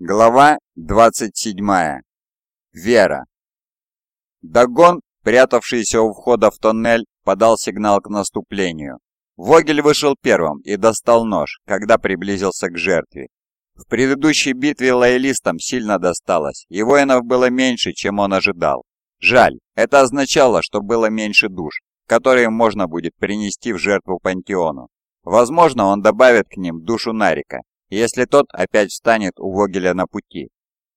Глава 27. Вера. Дагон, прятавшийся у входа в тоннель, подал сигнал к наступлению. Вогель вышел первым и достал нож, когда приблизился к жертве. В предыдущей битве лоялистам сильно досталось, и воинов было меньше, чем он ожидал. Жаль, это означало, что было меньше душ, которые можно будет принести в жертву пантеону. Возможно, он добавит к ним душу Нарика, если тот опять встанет у Вогеля на пути.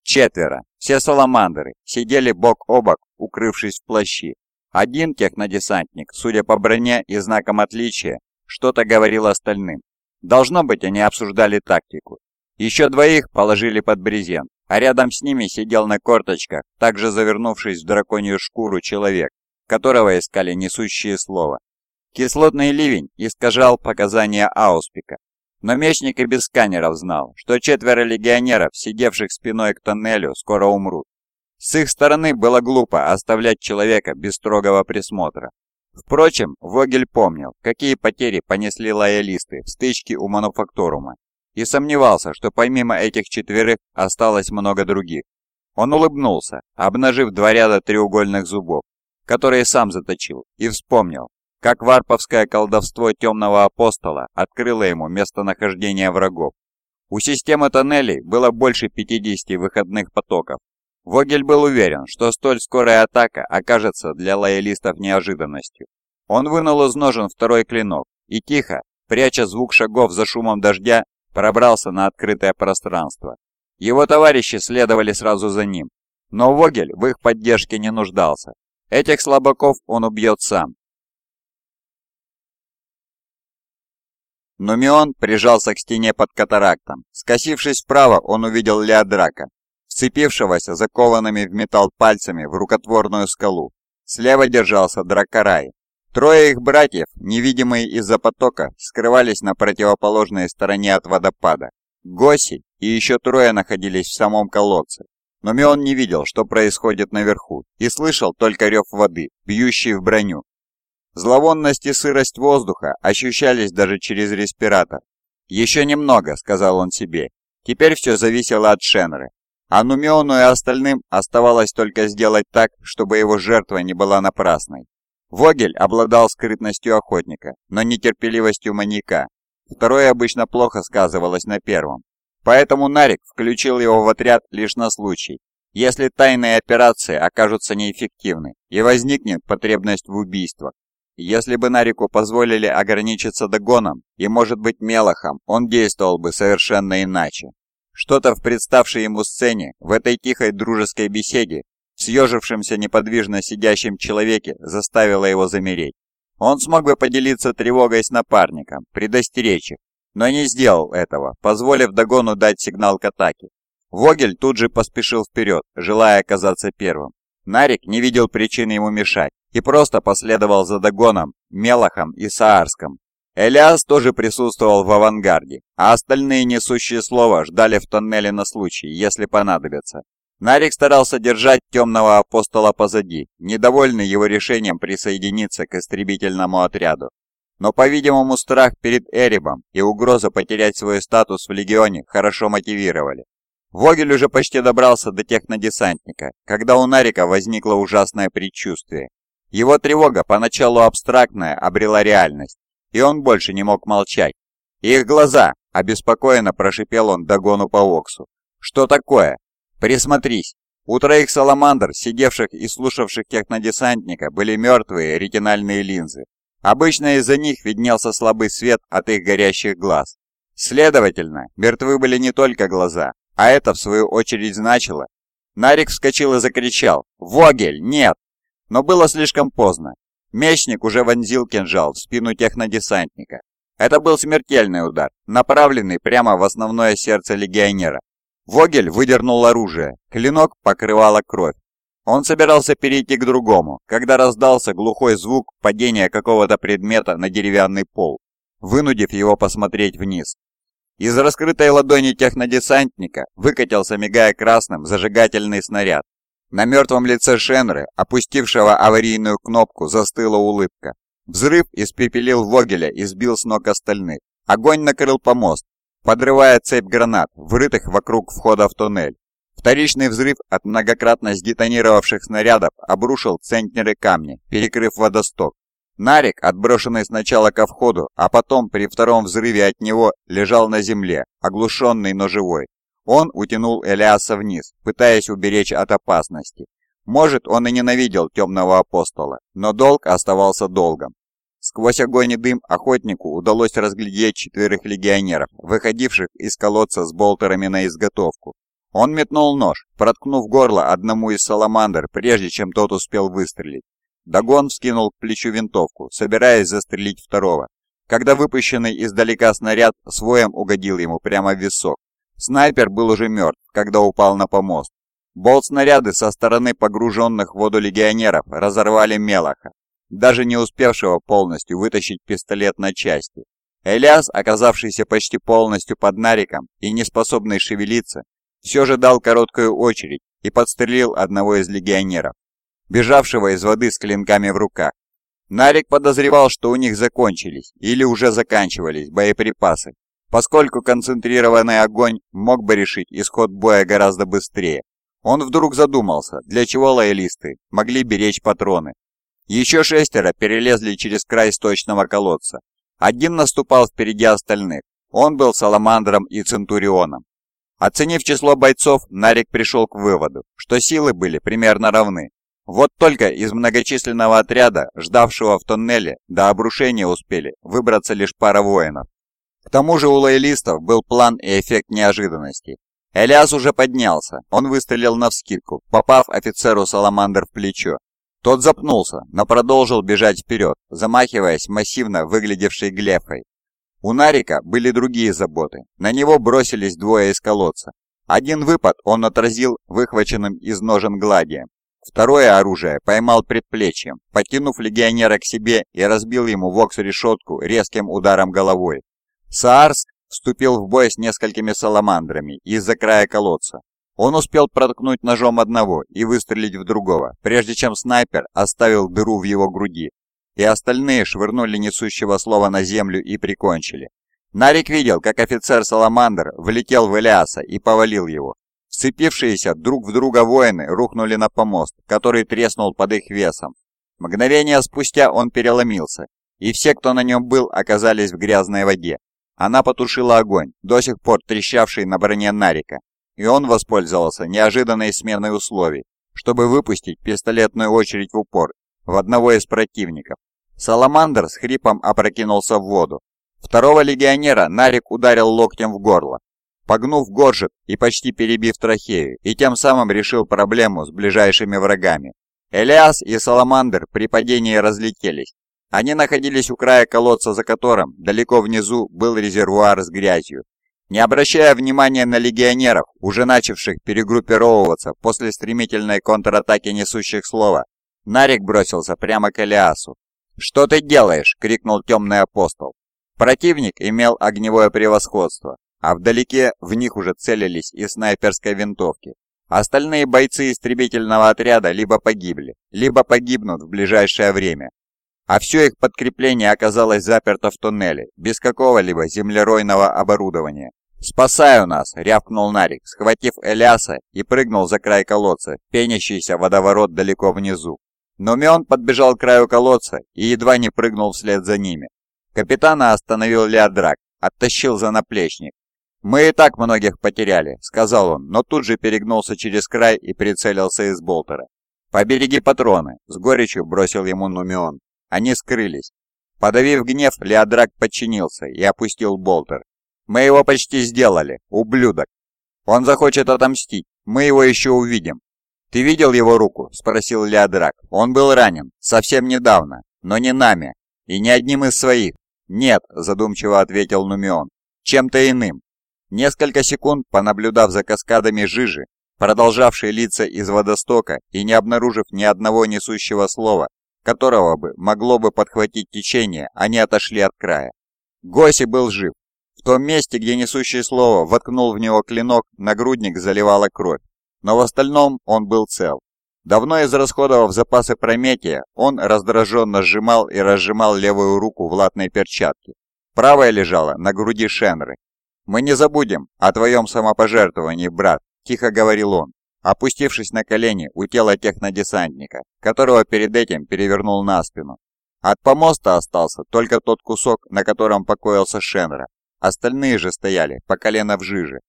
Четверо, все саламандры, сидели бок о бок, укрывшись в плащи. Один технодесантник, судя по броне и знакам отличия, что-то говорил остальным. Должно быть, они обсуждали тактику. Еще двоих положили под брезент, а рядом с ними сидел на корточках, также завернувшись в драконью шкуру человек, которого искали несущие слова. Кислотный ливень искажал показания Ауспика, но мечник и без сканеров знал, что четверо легионеров, сидевших спиной к тоннелю, скоро умрут. С их стороны было глупо оставлять человека без строгого присмотра. Впрочем, Вогель помнил, какие потери понесли лоялисты в стычке у мануфактурума, и сомневался, что помимо этих четверых осталось много других. Он улыбнулся, обнажив два ряда треугольных зубов, которые сам заточил, и вспомнил, как варповское колдовство темного апостола открыло ему местонахождение врагов. У системы тоннелей было больше 50 выходных потоков. Вогель был уверен, что столь скорая атака окажется для лоялистов неожиданностью. Он вынул из ножен второй клинок и тихо, пряча звук шагов за шумом дождя, пробрался на открытое пространство. Его товарищи следовали сразу за ним, но Вогель в их поддержке не нуждался. Этих слабаков он убьет сам, Нумион прижался к стене под катарактом. Скосившись вправо, он увидел Леодрака, вцепившегося закованными в металл пальцами в рукотворную скалу. Слева держался Дракарай. Трое их братьев, невидимые из-за потока, скрывались на противоположной стороне от водопада. Госи и еще трое находились в самом колодце. Но Мион не видел, что происходит наверху, и слышал только рев воды, бьющий в броню. Зловонность и сырость воздуха ощущались даже через респиратор. «Еще немного», — сказал он себе. Теперь все зависело от Шенры. А Нумиону и остальным оставалось только сделать так, чтобы его жертва не была напрасной. Вогель обладал скрытностью охотника, но нетерпеливостью маньяка. Второе обычно плохо сказывалось на первом. Поэтому Нарик включил его в отряд лишь на случай, если тайные операции окажутся неэффективны и возникнет потребность в убийствах. Если бы Нарику позволили ограничиться догоном и, может быть, Мелохом, он действовал бы совершенно иначе. Что-то в представшей ему сцене, в этой тихой дружеской беседе, в съежившемся неподвижно сидящем человеке заставило его замереть. Он смог бы поделиться тревогой с напарником, предостеречь их, но не сделал этого, позволив Дагону дать сигнал к атаке. Вогель тут же поспешил вперед, желая оказаться первым. Нарик не видел причины ему мешать и просто последовал за Дагоном, Мелахом и Саарском. Элиас тоже присутствовал в авангарде, а остальные несущие слова ждали в тоннеле на случай, если понадобится. Нарик старался держать темного апостола позади, недовольный его решением присоединиться к истребительному отряду. Но, по-видимому, страх перед Эребом и угроза потерять свой статус в Легионе хорошо мотивировали. Вогель уже почти добрался до технодесантника, когда у Нарика возникло ужасное предчувствие. Его тревога, поначалу абстрактная, обрела реальность, и он больше не мог молчать. «Их глаза!» – обеспокоенно прошипел он догону по Оксу. «Что такое? Присмотрись!» У троих саламандр, сидевших и слушавших технодесантника, были мертвые ретинальные линзы. Обычно из-за них виднелся слабый свет от их горящих глаз. Следовательно, мертвы были не только глаза, а это, в свою очередь, значило... Нарик вскочил и закричал «Вогель, нет!» Но было слишком поздно. Мечник уже вонзил кинжал в спину технодесантника. Это был смертельный удар, направленный прямо в основное сердце легионера. Вогель выдернул оружие, клинок покрывала кровь. Он собирался перейти к другому, когда раздался глухой звук падения какого-то предмета на деревянный пол, вынудив его посмотреть вниз. Из раскрытой ладони технодесантника выкатился, мигая красным, зажигательный снаряд. На мертвом лице Шенры, опустившего аварийную кнопку, застыла улыбка. Взрыв испепелил Вогеля и сбил с ног остальных. Огонь накрыл помост, подрывая цепь гранат, врытых вокруг входа в туннель. Вторичный взрыв от многократно сдетонировавших снарядов обрушил центнеры камня, перекрыв водосток. Нарик, отброшенный сначала ко входу, а потом при втором взрыве от него, лежал на земле, оглушенный, но живой. Он утянул Элиаса вниз, пытаясь уберечь от опасности. Может, он и ненавидел темного апостола, но долг оставался долгом. Сквозь огонь и дым охотнику удалось разглядеть четверых легионеров, выходивших из колодца с болтерами на изготовку. Он метнул нож, проткнув горло одному из саламандр, прежде чем тот успел выстрелить. Дагон вскинул к плечу винтовку, собираясь застрелить второго, когда выпущенный издалека снаряд своем угодил ему прямо в висок. Снайпер был уже мертв, когда упал на помост. Болт-снаряды со стороны погруженных в воду легионеров разорвали Мелаха, даже не успевшего полностью вытащить пистолет на части. Элиас, оказавшийся почти полностью под нариком и не способный шевелиться, все же дал короткую очередь и подстрелил одного из легионеров, бежавшего из воды с клинками в руках. Нарик подозревал, что у них закончились или уже заканчивались боеприпасы, поскольку концентрированный огонь мог бы решить исход боя гораздо быстрее. Он вдруг задумался, для чего лоялисты могли беречь патроны. Еще шестеро перелезли через край сточного колодца. Один наступал впереди остальных. Он был Саламандром и Центурионом. Оценив число бойцов, Нарик пришел к выводу, что силы были примерно равны. Вот только из многочисленного отряда, ждавшего в тоннеле, до обрушения успели выбраться лишь пара воинов. К тому же у лоялистов был план и эффект неожиданности. Элиас уже поднялся, он выстрелил навскидку, попав офицеру Саламандр в плечо. Тот запнулся, но продолжил бежать вперед, замахиваясь массивно выглядевшей глефой. У Нарика были другие заботы. На него бросились двое из колодца. Один выпад он отразил выхваченным из ножен гладием. Второе оружие поймал предплечьем, потянув легионера к себе и разбил ему вокс-решетку резким ударом головой. Саарск вступил в бой с несколькими саламандрами из-за края колодца. Он успел проткнуть ножом одного и выстрелить в другого, прежде чем снайпер оставил дыру в его груди и остальные швырнули несущего слова на землю и прикончили. Нарик видел, как офицер Саламандр влетел в Элиаса и повалил его. Вцепившиеся друг в друга воины рухнули на помост, который треснул под их весом. Мгновение спустя он переломился, и все, кто на нем был, оказались в грязной воде. Она потушила огонь, до сих пор трещавший на броне Нарика, и он воспользовался неожиданной сменой условий, чтобы выпустить пистолетную очередь в упор в одного из противников. Саламандр с хрипом опрокинулся в воду. Второго легионера Нарик ударил локтем в горло, погнув горжет и почти перебив трахею, и тем самым решил проблему с ближайшими врагами. Элиас и Саламандр при падении разлетелись. Они находились у края колодца, за которым, далеко внизу, был резервуар с грязью. Не обращая внимания на легионеров, уже начавших перегруппировываться после стремительной контратаки несущих слова, Нарик бросился прямо к Элиасу. «Что ты делаешь?» — крикнул темный апостол. Противник имел огневое превосходство, а вдалеке в них уже целились из снайперской винтовки. Остальные бойцы истребительного отряда либо погибли, либо погибнут в ближайшее время. А все их подкрепление оказалось заперто в туннеле, без какого-либо землеройного оборудования. «Спасаю нас!» — рявкнул Нарик, схватив Элиаса и прыгнул за край колодца, пенящийся водоворот далеко внизу. Но Мион подбежал к краю колодца и едва не прыгнул вслед за ними. Капитана остановил Леодрак, оттащил за наплечник. «Мы и так многих потеряли», — сказал он, но тут же перегнулся через край и прицелился из болтера. «Побереги патроны», — с горечью бросил ему Нумион. Они скрылись. Подавив гнев, Леодрак подчинился и опустил болтер. «Мы его почти сделали, ублюдок. Он захочет отомстить, мы его еще увидим. «Ты видел его руку?» – спросил Леодрак. «Он был ранен. Совсем недавно. Но не нами. И не одним из своих». «Нет», – задумчиво ответил Нумион. «Чем-то иным». Несколько секунд, понаблюдав за каскадами жижи, продолжавшей литься из водостока и не обнаружив ни одного несущего слова, которого бы могло бы подхватить течение, они отошли от края. Госи был жив. В том месте, где несущее слово воткнул в него клинок, нагрудник заливала кровь но в остальном он был цел. Давно израсходовав запасы Прометия, он раздраженно сжимал и разжимал левую руку в латной перчатке. Правая лежала на груди Шенры. «Мы не забудем о твоем самопожертвовании, брат», – тихо говорил он, опустившись на колени у тела технодесантника, которого перед этим перевернул на спину. От помоста остался только тот кусок, на котором покоился Шенра. Остальные же стояли по колено в жиже.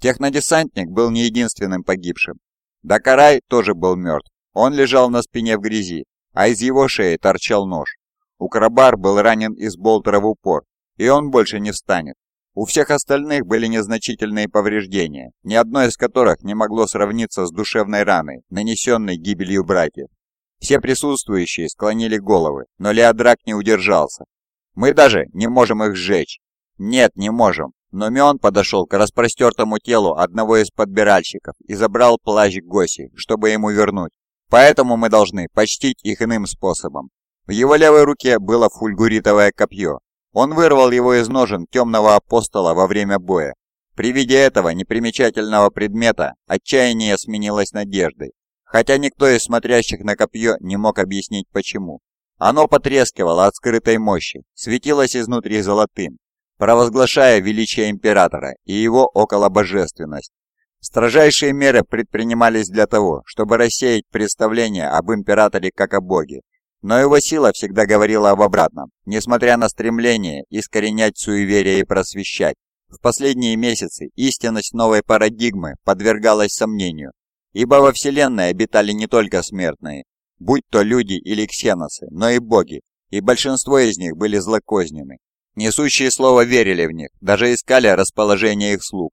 Технодесантник был не единственным погибшим. Дакарай тоже был мертв. Он лежал на спине в грязи, а из его шеи торчал нож. Украбар был ранен из болтера в упор, и он больше не встанет. У всех остальных были незначительные повреждения, ни одно из которых не могло сравниться с душевной раной, нанесенной гибелью братьев. Все присутствующие склонили головы, но Леодрак не удержался. «Мы даже не можем их сжечь». «Нет, не можем». Но Мион подошел к распростертому телу одного из подбиральщиков и забрал плащ Госи, чтобы ему вернуть. Поэтому мы должны почтить их иным способом. В его левой руке было фульгуритовое копье. Он вырвал его из ножен темного апостола во время боя. При виде этого непримечательного предмета отчаяние сменилось надеждой хотя никто из смотрящих на копье не мог объяснить почему. Оно потрескивало от скрытой мощи, светилось изнутри золотым, провозглашая величие императора и его околобожественность. Строжайшие меры предпринимались для того, чтобы рассеять представление об императоре как о боге. Но его сила всегда говорила об обратном, несмотря на стремление искоренять суеверие и просвещать. В последние месяцы истинность новой парадигмы подвергалась сомнению, Ибо во Вселенной обитали не только смертные, будь то люди или ксеносы, но и боги, и большинство из них были злокознены. Несущие слово верили в них, даже искали расположение их слуг.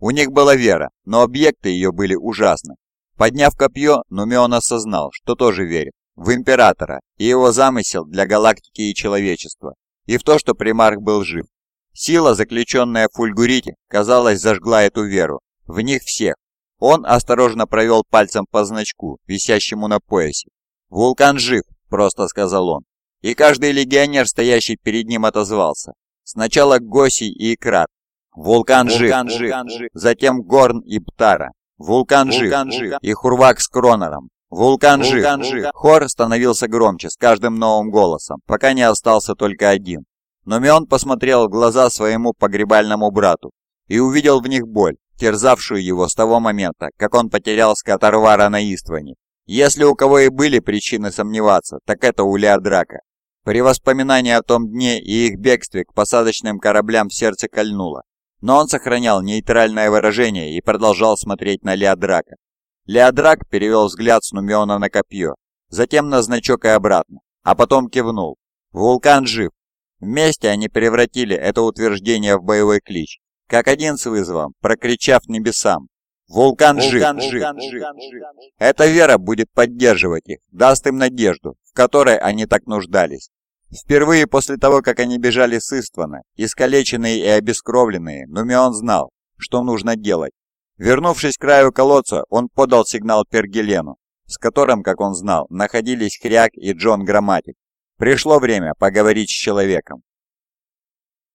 У них была вера, но объекты ее были ужасны. Подняв копье, Нумеон осознал, что тоже верит в Императора и его замысел для галактики и человечества, и в то, что примарх был жив. Сила, заключенная в Фульгурите, казалось, зажгла эту веру. В них всех, он осторожно провел пальцем по значку, висящему на поясе. «Вулкан жив», — просто сказал он. И каждый легионер, стоящий перед ним, отозвался. Сначала Госий и Икрат. «Вулкан, Вулкан жив», жив. Затем Горн и Птара. «Вулкан, Вулкан жив», жив. И Хурвак с Кронором. «Вулкан, Вулкан жив». жив. Хор становился громче с каждым новым голосом, пока не остался только один. Но Мион посмотрел в глаза своему погребальному брату и увидел в них боль, терзавшую его с того момента, как он потерял Скотарвара на Истване. Если у кого и были причины сомневаться, так это у Леодрака. При воспоминании о том дне и их бегстве к посадочным кораблям в сердце кольнуло. Но он сохранял нейтральное выражение и продолжал смотреть на Леодрака. Леодрак перевел взгляд с Нумиона на копье, затем на значок и обратно, а потом кивнул. Вулкан жив. Вместе они превратили это утверждение в боевой клич как один с вызовом, прокричав небесам. «Вулкан, Вулкан жив! Вулкан жив! Эта вера будет поддерживать их, даст им надежду, в которой они так нуждались. Впервые после того, как они бежали с Иствана, искалеченные и обескровленные, Нумион знал, что нужно делать. Вернувшись к краю колодца, он подал сигнал Пергелену, с которым, как он знал, находились Хряк и Джон Грамматик. Пришло время поговорить с человеком.